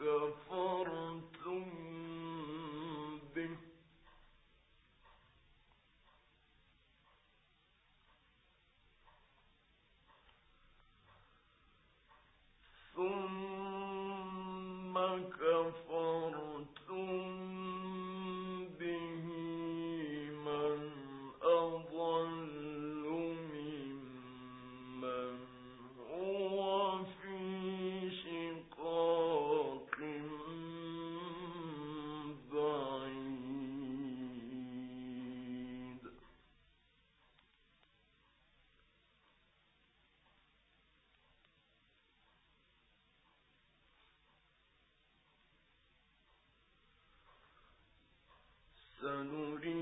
كفرتم نريد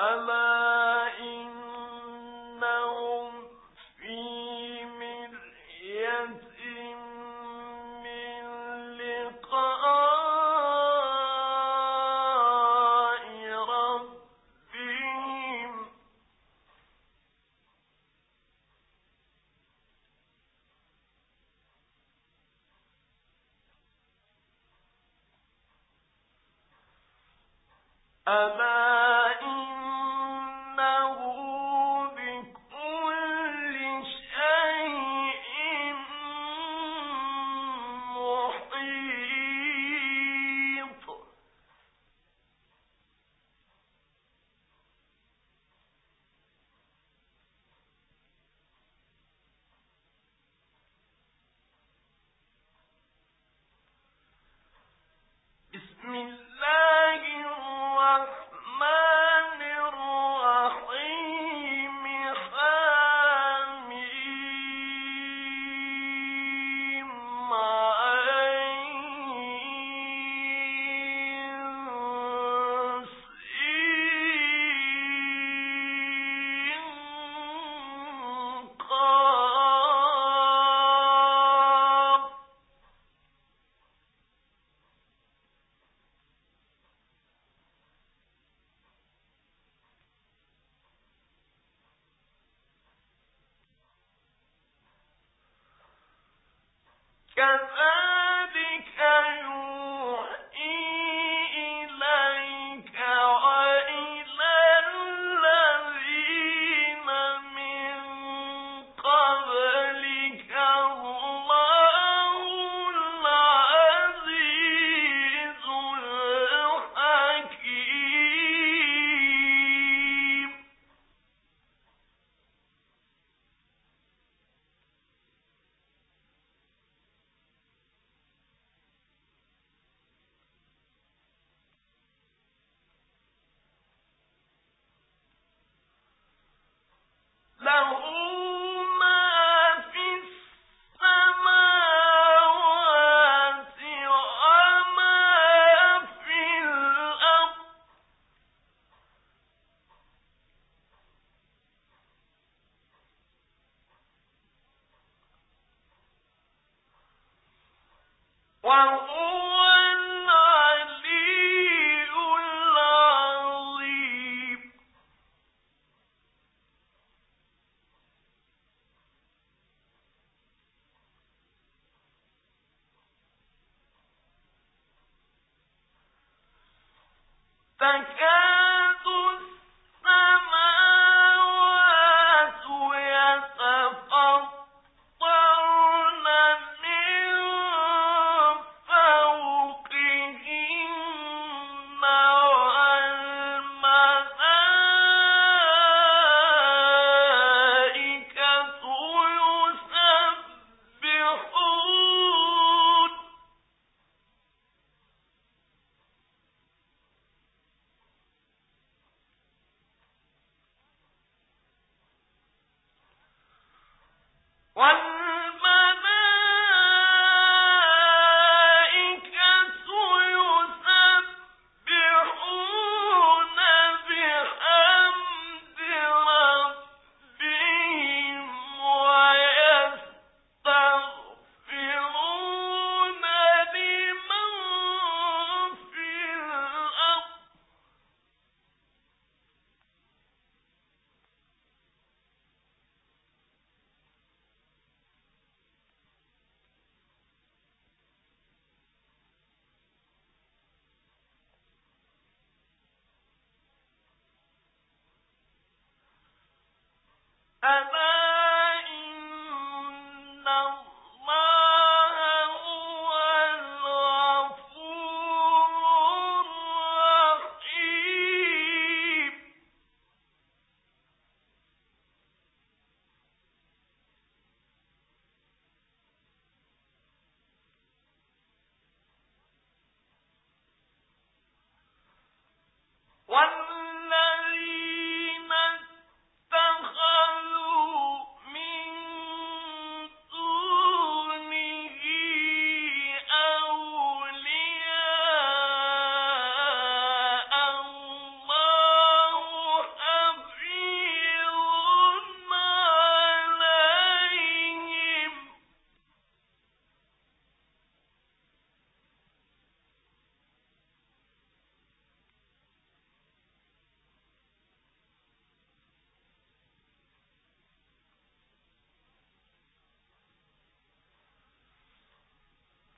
أما room كذلك quando One سلام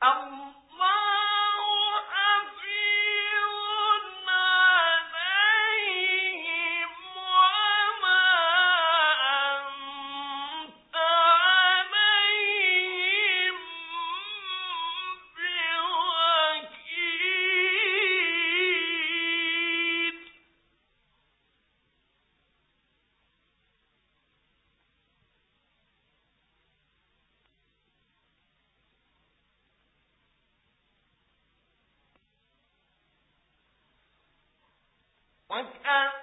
أم وكأن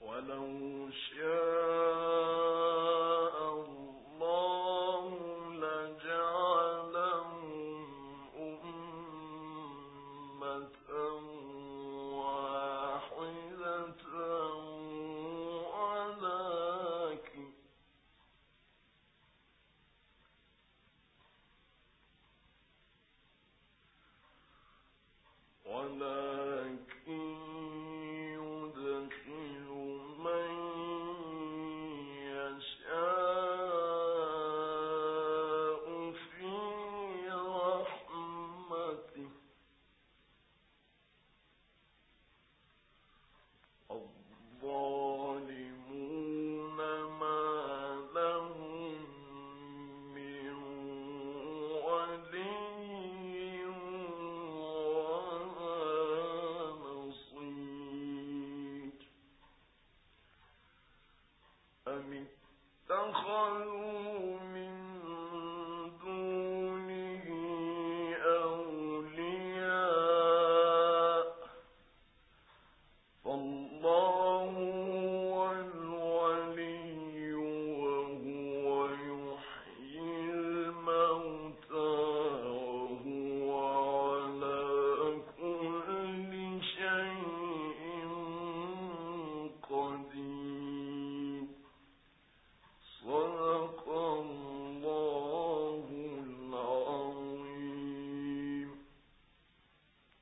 ولو شاء